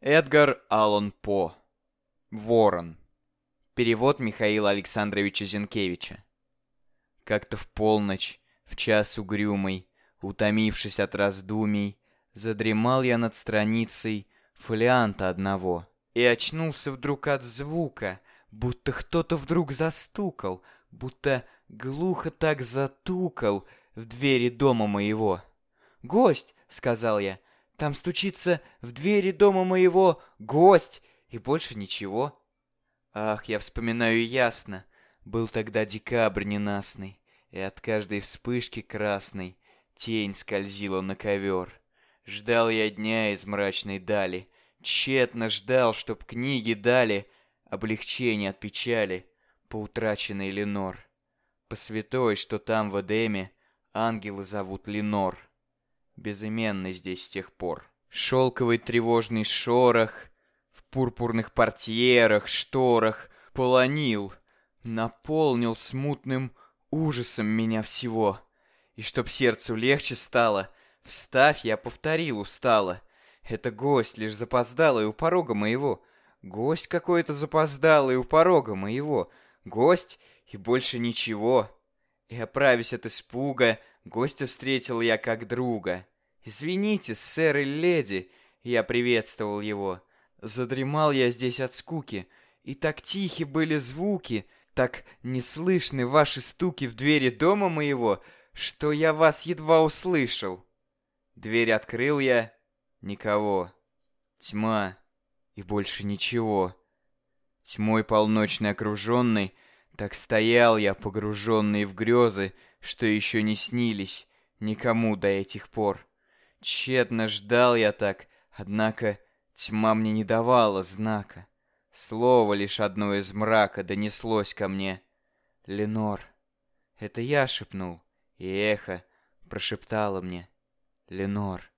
Эдгар Аллан По. Ворон. Перевод Михаила Александровича Зинкевича. Как-то в полночь, в час угрюмый, утомившись от раздумий, задремал я над страницей фолианта одного и очнулся вдруг от звука, будто кто-то вдруг застукал, будто глухо так затукал в двери дома моего. «Гость!» — сказал я. «Там стучится в двери дома моего гость!» И больше ничего. Ах, я вспоминаю ясно. Был тогда декабрь ненастный, и от каждой вспышки красной тень скользила на ковер. Ждал я дня из мрачной дали, тщетно ждал, чтоб книги дали облегчение от печали по утраченной Ленор. По святой, что там в Эдеме, ангелы зовут Ленор безыменный здесь с тех пор. Шелковый тревожный шорох, в пурпурных портьерах, шторах, полонил, наполнил смутным ужасом меня всего. И чтоб сердцу легче стало, вставь, я повторил устало. Это гость лишь запоздалый у порога моего. Гость какой-то запоздалый у порога моего. Гость и больше ничего. И оправясь от испуга, Гостя встретил я как друга. «Извините, сэр и леди», — я приветствовал его. Задремал я здесь от скуки, и так тихи были звуки, так неслышны ваши стуки в двери дома моего, что я вас едва услышал. Дверь открыл я, никого. Тьма и больше ничего. Тьмой полночной окруженной, так стоял я, погруженный в грезы, что еще не снились никому до этих пор. Тщетно ждал я так, однако тьма мне не давала знака. Слово лишь одно из мрака донеслось ко мне. «Ленор». Это я шепнул, и эхо прошептало мне. «Ленор».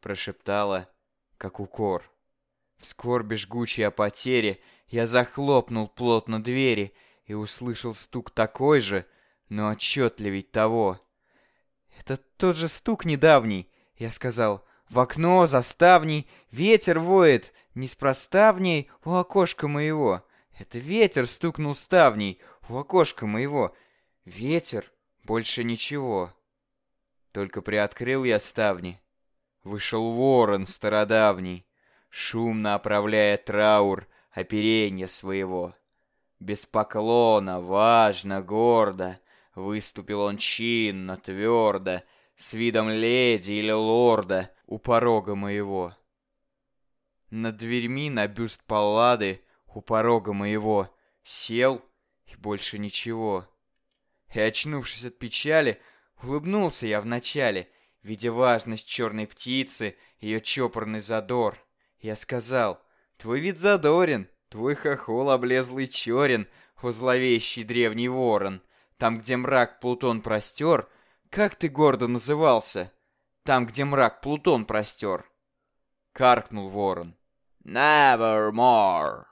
Прошептала, как укор. В скорби жгучей о потере я захлопнул плотно двери и услышал стук такой же, но отчетливей того. Это тот же стук недавний, я сказал. В окно, за ставней, ветер воет, неспроста в ней у окошка моего. Это ветер стукнул ставней у окошка моего. Ветер, больше ничего. Только приоткрыл я ставни. Вышел ворон стародавний, шумно оправляя траур оперенья своего. Без поклона, важно, гордо, Выступил он чинно, твердо, С видом леди или лорда У порога моего. Над дверьми на бюст Паллады У порога моего Сел и больше ничего. И, очнувшись от печали, Улыбнулся я вначале, Видя важность черной птицы, Ее чопорный задор. Я сказал, твой вид задорен, Твой хохол облезлый черен, О зловещий древний ворон. Там, где мрак Плутон простер, как ты гордо назывался? Там, где мрак Плутон простер. Каркнул ворон. Nevermore.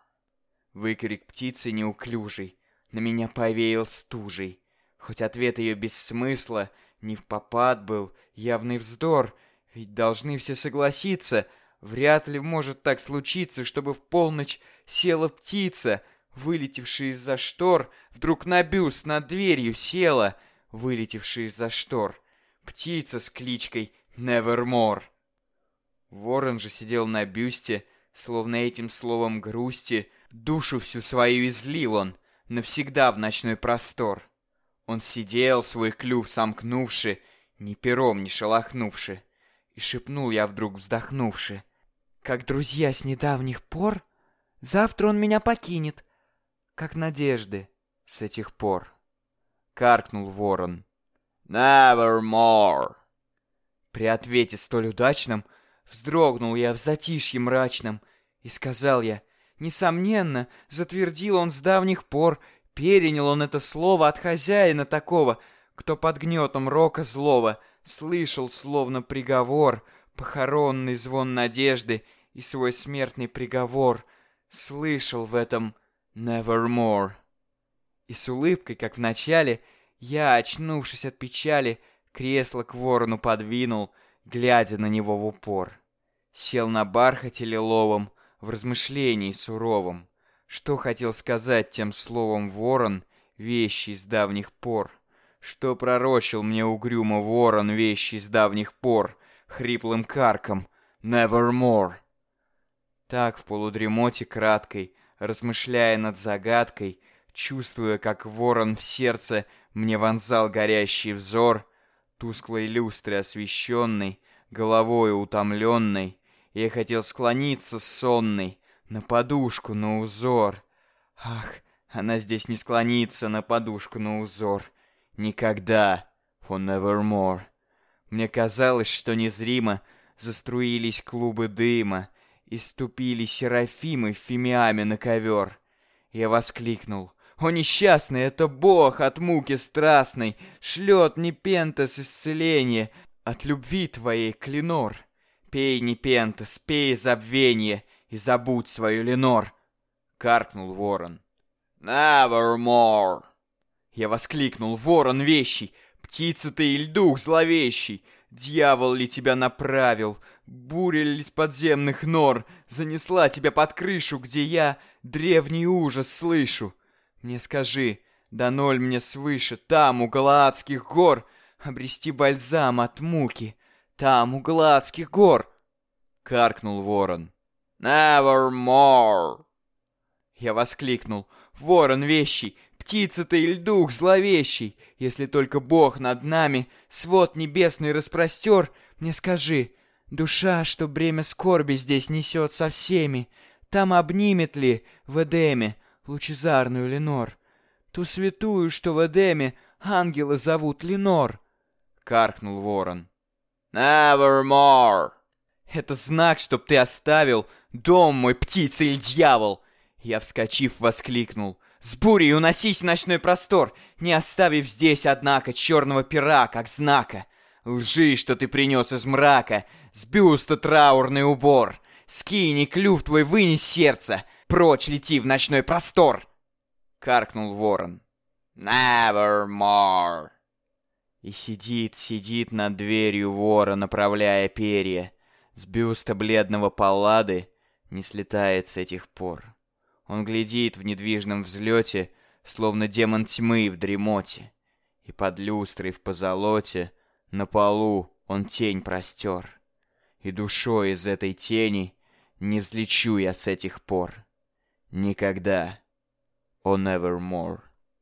Выкрик птицы неуклюжий, на меня повеял стужей. Хоть ответ ее без смысла, не в попад был, явный вздор, ведь должны все согласиться, вряд ли может так случиться, чтобы в полночь села птица — вылетевшая из-за штор, вдруг на бюст над дверью села, вылетевшая из-за штор. Птица с кличкой Nevermore. Ворон же сидел на бюсте, словно этим словом грусти, душу всю свою излил он, навсегда в ночной простор. Он сидел, свой клюв сомкнувши, ни пером не шелохнувши, и шепнул я вдруг вздохнувши. «Как друзья с недавних пор, завтра он меня покинет, как надежды с этих пор. Каркнул ворон. Nevermore. При ответе столь удачном вздрогнул я в затишье мрачном, и сказал я, несомненно, затвердил он с давних пор, перенял он это слово от хозяина такого, кто под гнетом рока злого слышал словно приговор, похоронный звон надежды и свой смертный приговор, слышал в этом Nevermore. И с улыбкой, как в начале, я, очнувшись от печали, кресло к ворону подвинул, глядя на него в упор. Сел на бархате лиловом, в размышлении суровом. Что хотел сказать тем словом ворон, вещи из давних пор? Что пророчил мне угрюмо ворон, вещи из давних пор, хриплым карком «Nevermore». Так в полудремоте краткой, размышляя над загадкой, чувствуя, как ворон в сердце мне вонзал горящий взор, тусклой люстры освещенной, головой утомленной, я хотел склониться сонной на подушку, на узор. Ах, она здесь не склонится на подушку, на узор. Никогда, for nevermore. Мне казалось, что незримо заструились клубы дыма, и ступили серафимы в фимиаме на ковер. Я воскликнул. «О, несчастный, это Бог от муки страстной Шлет Непентас исцеление От любви твоей, Клинор. Пей, Непентас, пей забвение И забудь свою Ленор!» Каркнул ворон. «Nevermore!» Я воскликнул. «Ворон вещий! Птица ты или дух зловещий! Дьявол ли тебя направил? Буря из подземных нор занесла тебя под крышу, где я древний ужас слышу? Мне скажи, да ноль мне свыше, там, у Галаадских гор, обрести бальзам от муки, там, у Галаадских гор!» Каркнул ворон. «Nevermore!» Я воскликнул. «Ворон вещий, птица ты или дух зловещий, если только Бог над нами свод небесный распростер, мне скажи, душа, что бремя скорби здесь несет со всеми, там обнимет ли в Эдеме лучезарную Ленор, ту святую, что в Эдеме ангела зовут Ленор?» Каркнул ворон. «Nevermore!» «Это знак, чтоб ты оставил дом мой, птица или дьявол!» Я, вскочив, воскликнул. «С бурей уносись в ночной простор, не оставив здесь, однако, черного пера, как знака. Лжи, что ты принес из мрака, с бюста траурный убор. Скини клюв твой, вынес сердце, прочь лети в ночной простор!» Каркнул ворон. «Nevermore!» И сидит, сидит над дверью вора, направляя перья. С бюста бледного паллады не слетает с этих пор. Он глядит в недвижном взлете, словно демон тьмы в дремоте. И под люстрой в позолоте на полу он тень простер. И душой из этой тени не взлечу я с этих пор. Никогда. О, nevermore.